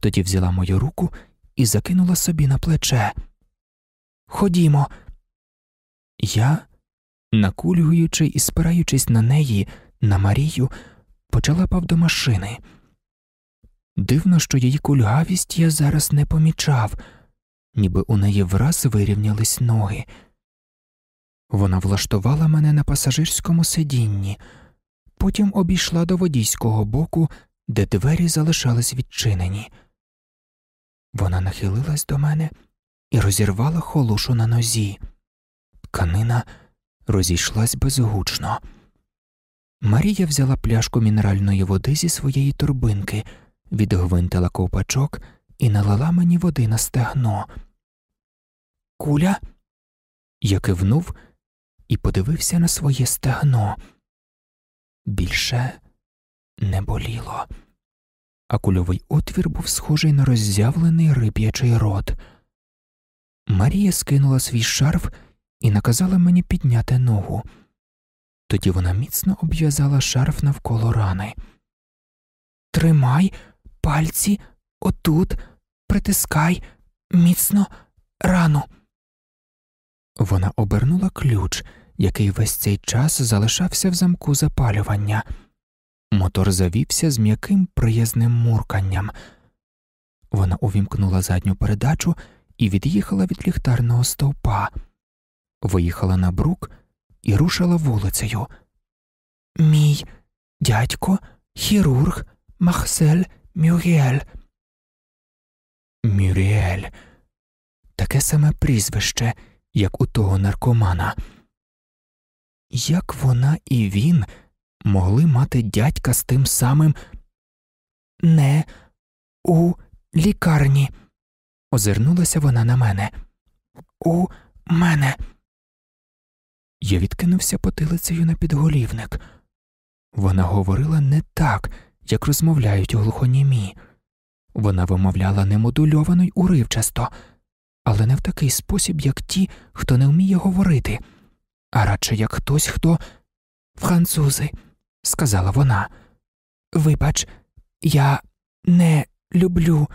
тоді взяла мою руку і закинула собі на плече. Ходімо. Я, накульгуючи і спираючись на неї, на Марію, почала пав до машини. Дивно, що її кульгавість я зараз не помічав, ніби у неї враз вирівнялись ноги. Вона влаштувала мене на пасажирському сидінні, потім обійшла до водійського боку, де двері залишались відчинені. Вона нахилилась до мене і розірвала холушу на нозі. Тканина розійшлась безгучно. Марія взяла пляшку мінеральної води зі своєї торбинки, відгвинтила ковпачок і налила мені води на стегно. Куля? Я кивнув і подивився на своє стегно. Більше не боліло, а кульовий отвір був схожий на роззявлений риб'ячий рот. Марія скинула свій шарф і наказала мені підняти ногу. Тоді вона міцно обв'язала шарф навколо рани. Тримай пальці отут, притискай міцно рану. Вона обернула ключ, який весь цей час залишався в замку запалювання. Мотор завівся з м'яким приязним мурканням. Вона увімкнула задню передачу і від'їхала від ліхтарного стовпа, виїхала на брук і рушила вулицею. Мій дядько, хірург, Махсель Мюріель. Мюріель. Таке саме прізвище, як у того наркомана. Як вона і він могли мати дядька з тим самим не у лікарні? Озирнулася вона на мене. У мене. Я відкинувся потилицею на підголівник. Вона говорила не так, як розмовляють у глухонімі. Вона вимовляла немодульовано й уривчасто, але не в такий спосіб, як ті, хто не вміє говорити, а радше як хтось, хто французи, сказала вона. Вибач, я не люблю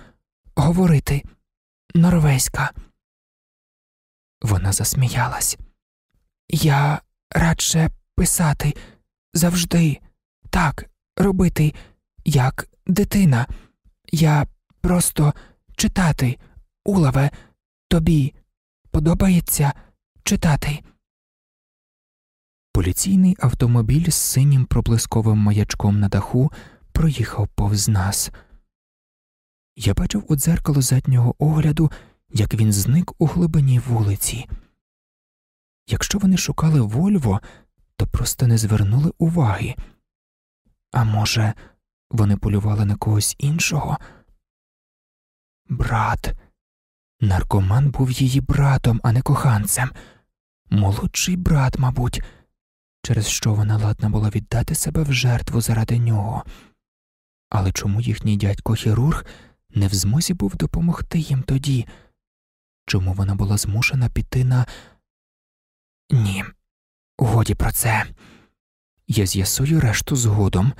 говорити норвезька. Вона засміялась. Я радше писати завжди, так, робити, як дитина. Я просто читати, улаве, тобі подобається читати. Поліційний автомобіль з синім проблисковим маячком на даху проїхав повз нас. Я бачив у дзеркало заднього огляду, як він зник у глибині вулиці. Якщо вони шукали Вольво, то просто не звернули уваги. А може, вони полювали на когось іншого? Брат. Наркоман був її братом, а не коханцем. Молодший брат, мабуть, через що вона ладна була віддати себе в жертву заради нього. Але чому їхній дядько хірург не в змозі був допомогти їм тоді? Чому вона була змушена піти на. Ні, годі про це. Я з'ясую решту згодом,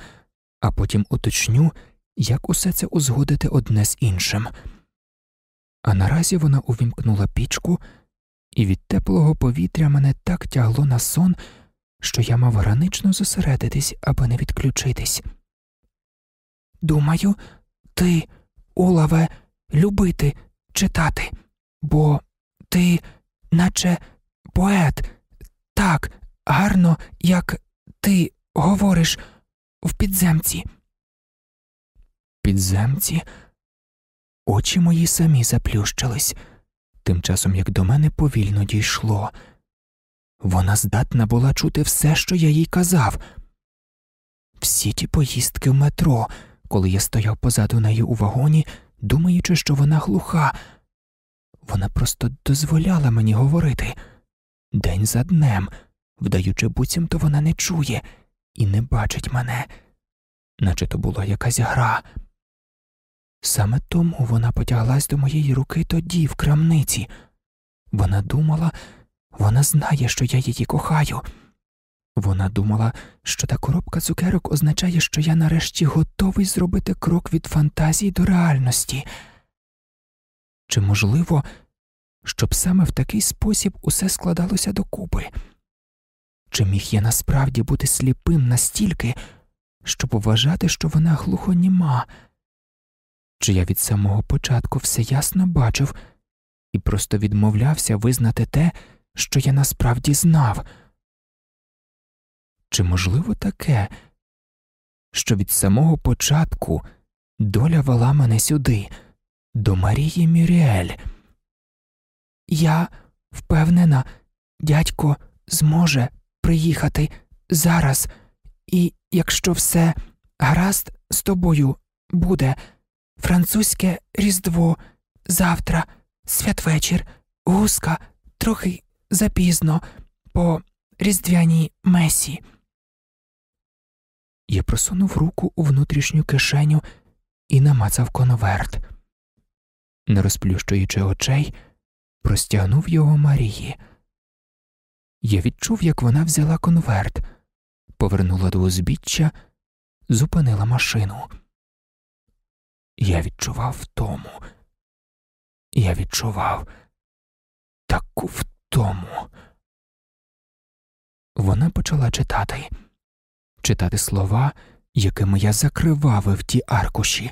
а потім уточню, як усе це узгодити одне з іншим. А наразі вона увімкнула пічку, і від теплого повітря мене так тягло на сон, що я мав гранично зосередитись, аби не відключитись. Думаю, ти, Олаве, любити читати, бо ти, наче поет, так гарно, як ти говориш в підземці. Підземці? Очі мої самі заплющились, тим часом як до мене повільно дійшло. Вона здатна була чути все, що я їй казав. Всі ті поїздки в метро, коли я стояв позаду неї у вагоні, думаючи, що вона глуха, вона просто дозволяла мені говорити день за днем, вдаючи, буцімто вона не чує і не бачить мене, наче то була якась гра. Саме тому вона потяглась до моєї руки тоді, в крамниці. Вона думала, вона знає, що я її кохаю. Вона думала, що та коробка цукерок означає, що я нарешті готовий зробити крок від фантазії до реальності. Чи можливо, щоб саме в такий спосіб усе складалося докупи? Чи міг я насправді бути сліпим настільки, щоб вважати, що вона глухоніма? Чи я від самого початку все ясно бачив і просто відмовлявся визнати те, що я насправді знав? Чи можливо таке, що від самого початку доля вела мене сюди, до Марії Мюріель? Я впевнена, дядько зможе приїхати зараз, і якщо все гаразд з тобою буде французьке різдво завтра, святвечір, гуска трохи запізно по різдвяній месі. Я просунув руку у внутрішню кишеню і намацав конверт. Не розплющуючи очей, простягнув його Марії. Я відчув, як вона взяла конверт, повернула до узбіччя, зупинила машину. Я відчував втому. Я відчував таку втому. Вона почала читати, читати слова, якими я закривав в ті аркуші,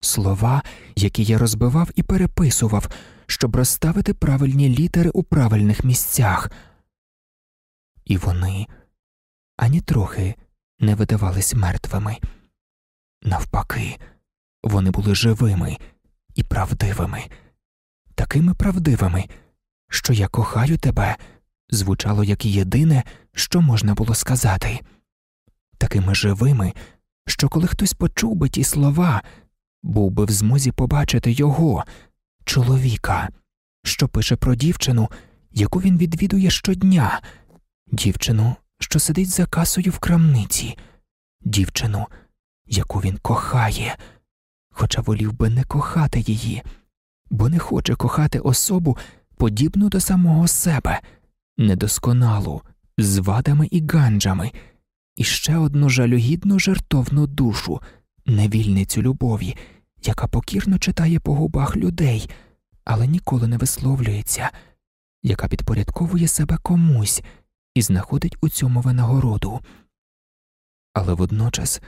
слова, які я розбивав і переписував, щоб розставити правильні літери у правильних місцях. І вони ані трохи не видавались мертвими. Навпаки, вони були живими і правдивими, такими правдивими, що я кохаю тебе звучало як єдине, що можна було сказати, такими живими, що коли хтось почув би ті слова, був би в змозі побачити його, чоловіка, що пише про дівчину, яку він відвідує щодня, дівчину, що сидить за касою в крамниці, дівчину, яку він кохає, хоча волів би не кохати її, бо не хоче кохати особу, подібну до самого себе недосконалу, з вадами і ганджами, і ще одну жалюгідну жертовну душу, невільницю любові, яка покірно читає по губах людей, але ніколи не висловлюється, яка підпорядковує себе комусь і знаходить у цьому винагороду. Але водночас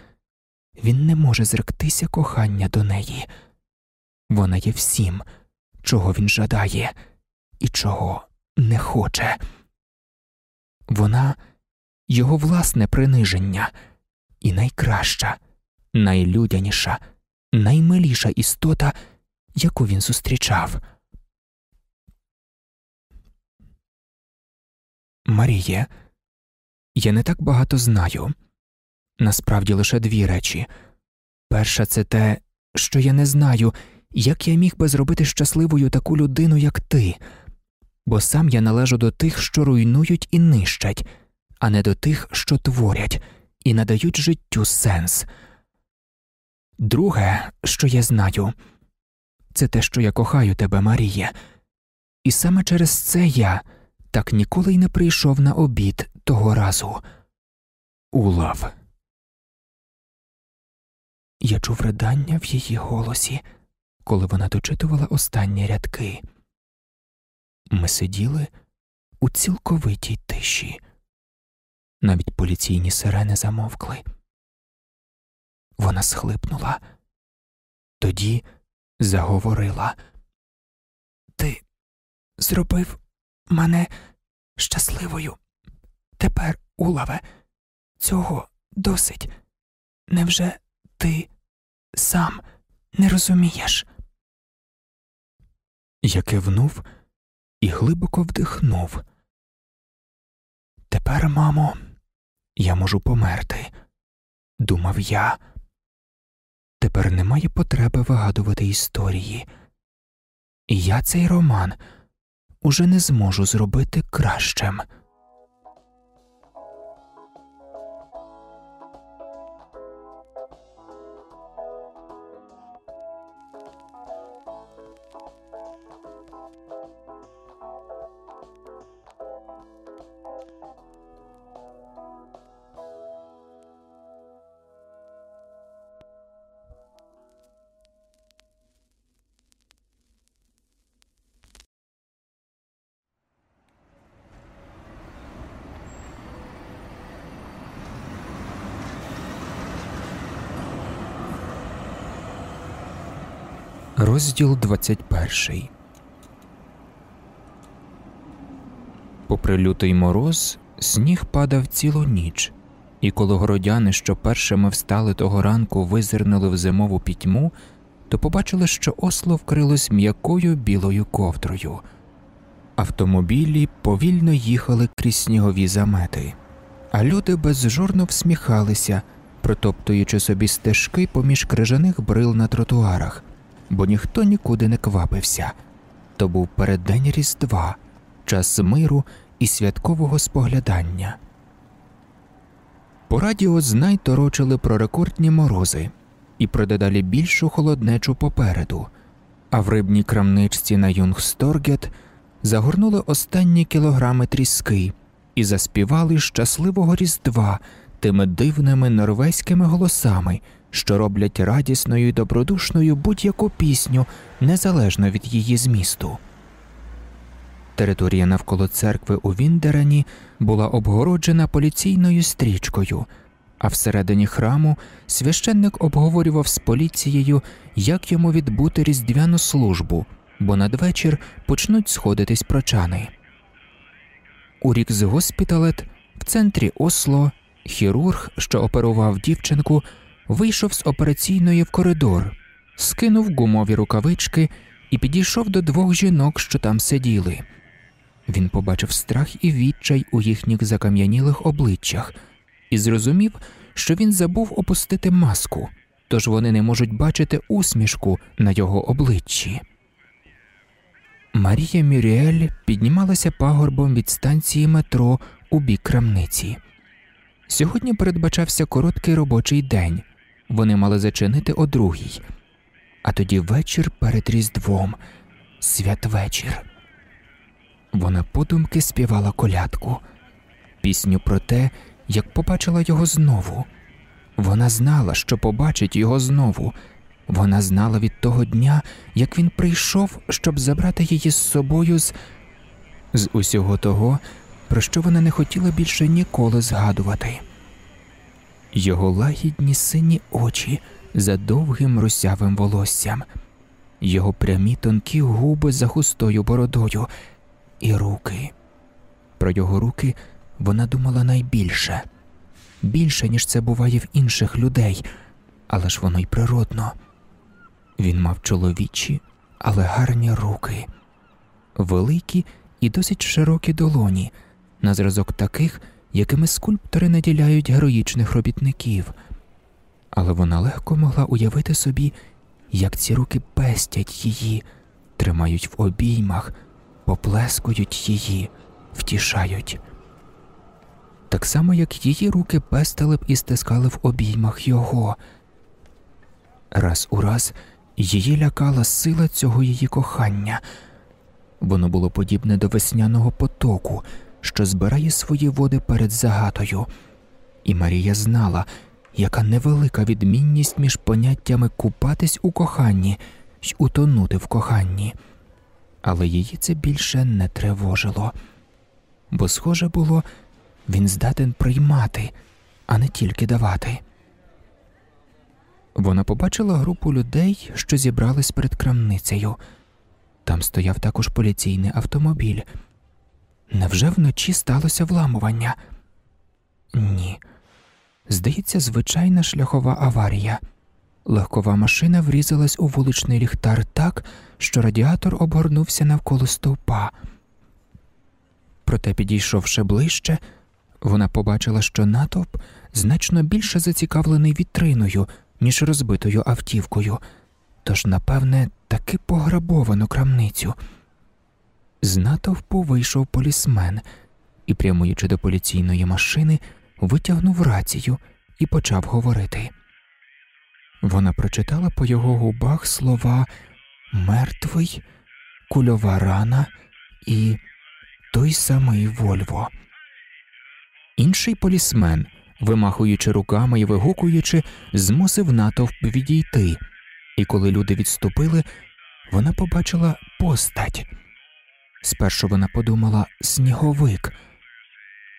він не може зректися кохання до неї. Вона є всім, чого він жадає і чого не хоче. Вона його власне приниження і найкраща, найлюдяніша, наймиліша істота, яку він зустрічав. Маріє, я не так багато знаю. Насправді лише дві речі перша це те, що я не знаю, як я міг би зробити щасливою таку людину, як ти, бо сам я належу до тих, що руйнують і нищать, а не до тих, що творять і надають життю сенс. Друге, що я знаю, це те, що я кохаю тебе, Марія, і саме через це я так ніколи й не прийшов на обід того разу. Улав. Я чув ридання в її голосі, коли вона дочитувала останні рядки. Ми сиділи у цілковитій тиші. Навіть поліційні сирени замовкли. Вона схлипнула, тоді заговорила. Ти зробив мене щасливою. Тепер, улаве, цього досить. Невже ти сам не розумієш? Я кивнув і глибоко вдихнув. Тепер, мамо, я можу померти, думав я. Тепер немає потреби вигадувати історії, і я цей роман уже не зможу зробити кращим. Розділ 21 Попри лютий мороз, сніг падав цілу ніч, і коли городяни, що першими встали того ранку, визирнули в зимову пітьму, то побачили, що осло вкрилось м'якою білою ковдрою. Автомобілі повільно їхали крізь снігові замети, а люди безжурно всміхалися, протоптуючи собі стежки поміж крижаних брил на тротуарах бо ніхто нікуди не квапився. То був переддень Різдва, час миру і святкового споглядання. По радіо знай торочили про рекордні морози і про дедалі більшу холоднечу попереду, а в рибній крамничці на Юнгсторгет загорнули останні кілограми тріски і заспівали щасливого Різдва тими дивними норвезькими голосами що роблять радісною і добродушною будь-яку пісню незалежно від її змісту. Територія навколо церкви у Віндерані була обгороджена поліційною стрічкою, а всередині храму священник обговорював з поліцією, як йому відбути різдвяну службу, бо надвечір почнуть сходитись прочани. У Ріксгоспіталет в центрі Осло хірург, що оперував дівчинку, вийшов з операційної в коридор, скинув гумові рукавички і підійшов до двох жінок, що там сиділи. Він побачив страх і відчай у їхніх закам'янілих обличчях і зрозумів, що він забув опустити маску, тож вони не можуть бачити усмішку на його обличчі. Марія Мюріель піднімалася пагорбом від станції метро у бік крамниці. Сьогодні передбачався короткий робочий день, вони мали зачинити о другій, а тоді вечір перед Різдвом, святвечір. Вона подумки співала колядку, пісню про те, як побачила його знову. Вона знала, що побачить його знову. Вона знала від того дня, як він прийшов, щоб забрати її з собою з з усього того, про що вона не хотіла більше ніколи згадувати його лагідні сині очі за довгим русявим волоссям, його прямі тонкі губи за густою бородою. І руки. Про його руки вона думала найбільше, більше, ніж це буває в інших людей, але ж воно й природно. Він мав чоловічі, але гарні руки, великі і досить широкі долоні, на зразок таких, якими скульптори наділяють героїчних робітників, але вона легко могла уявити собі, як ці руки пестять її, тримають в обіймах, поплескують її, втішають. Так само, як її руки пестили б і стискали в обіймах його. Раз у раз її лякала сила цього її кохання. Воно було подібне до весняного потоку, що збирає свої води перед загатою, і Марія знала, яка невелика відмінність між поняттями купатись у коханні й утонути в коханні, але її це більше не тривожило, бо, схоже було, він здатен приймати, а не тільки давати. Вона побачила групу людей, що зібрались перед крамницею. Там стояв також поліційний автомобіль. Невже вночі сталося вламування? Ні. Здається, звичайна шляхова аварія. Легкова машина врізалась у вуличний ліхтар так, що радіатор обгорнувся навколо стовпа. Проте, підійшовши ближче, вона побачила, що натовп значно більше зацікавлений вітриною, ніж розбитою автівкою, тож, напевне, таки пограбовано крамницю. З натовпу вийшов полісмен і, прямуючи до поліційної машини, витягнув рацію і почав говорити. Вона прочитала по його губах слова мертвий, кульова рана і той самий Вольво. Інший полісмен, вимахуючи руками і вигукуючи, змусив натовп відійти, і коли люди відступили, вона побачила постать. Спершу вона подумала сніговик,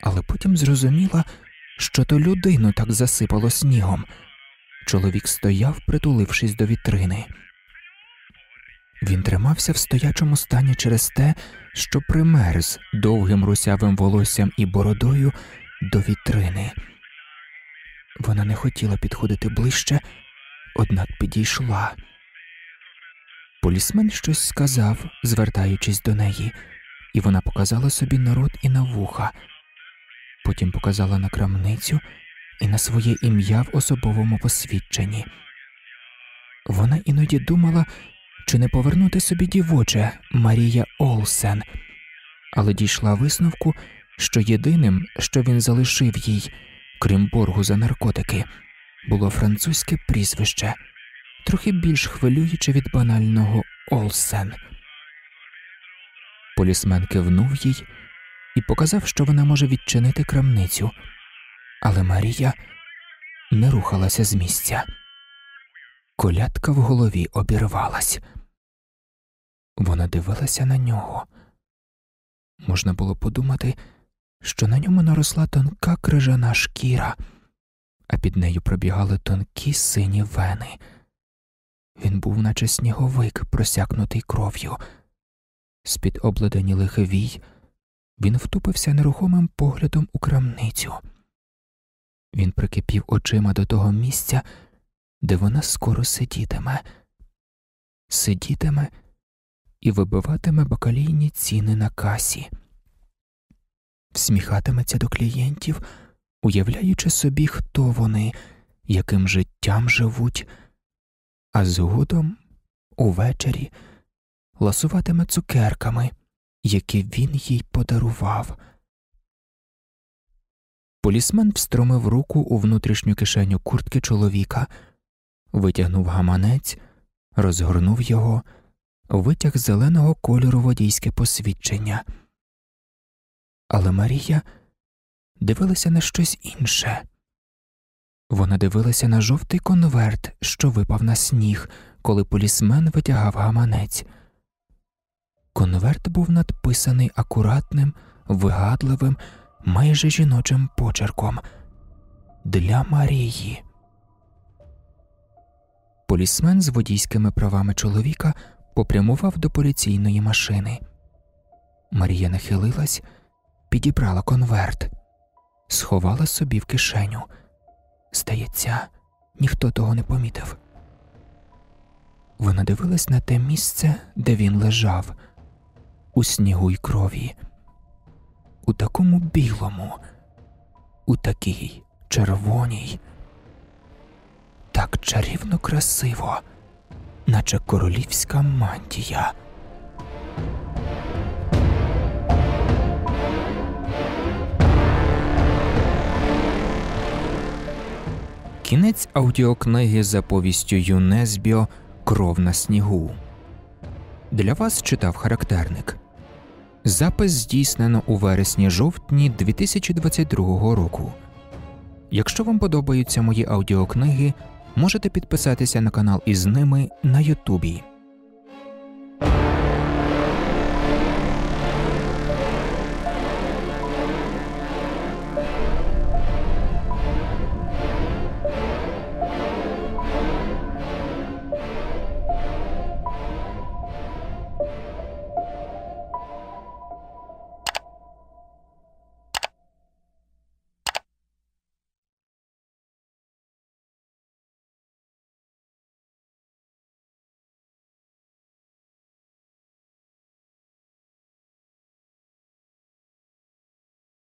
але потім зрозуміла, що то людину так засипало снігом. Чоловік стояв, притулившись до вітрини. Він тримався в стоячому стані через те, що примерз довгим русявим волоссям і бородою до вітрини. Вона не хотіла підходити ближче, однак підійшла. Полісмен щось сказав, звертаючись до неї, і вона показала собі народ і на вуха, потім показала на крамницю і на своє ім'я в особовому посвідченні. Вона іноді думала, чи не повернути собі дівоче Марія Олсен, але дійшла висновку, що єдиним, що він залишив їй, крім боргу за наркотики, було французьке прізвище, трохи більш хвилююче від банального Олсен. Полісмен кивнув їй і показав, що вона може відчинити крамницю, але Марія не рухалася з місця. Колядка в голові обірвалась. Вона дивилася на нього. Можна було подумати, що на ньому наросла тонка крижана шкіра, а під нею пробігали тонкі сині вени. Він був, наче сніговик, просякнутий кров'ю. З під обледенілих вій він втупився нерухомим поглядом у крамницю. Він прикипів очима до того місця, де вона скоро сидітиме, сидітиме і вибиватиме бакалійні ціни на касі, всміхатиметься до клієнтів, уявляючи собі, хто вони, яким життям живуть, а згодом увечері ласуватиме цукерками, які він їй подарував. Полісмен встромив руку у внутрішню кишеню куртки чоловіка, витягнув гаманець, розгорнув його, витяг зеленого кольору водійське посвідчення. Але Марія дивилася на щось інше. Вона дивилася на жовтий конверт, що випав на сніг, коли полісмен витягав гаманець. Конверт був надписаний акуратним, вигадливим майже жіночим почерком для Марії. Полісмен з водійськими правами чоловіка попрямував до поліційної машини. Марія нахилилась, підібрала конверт, сховала собі в кишеню. Здається, ніхто того не помітив. Вона дивилась на те місце, де він лежав, у снігу й крові. у такому білому, у такій червоній, так чарівно красиво, наче королівська мантія. Кінець аудіокниги за повістю ЮНЕСБІО Кров на снігу. Для вас читав характерник. Запис здійснено у вересні жовтні 2022 року. Якщо вам подобаються мої аудіокниги, можете підписатися на канал із ними на Ютубі.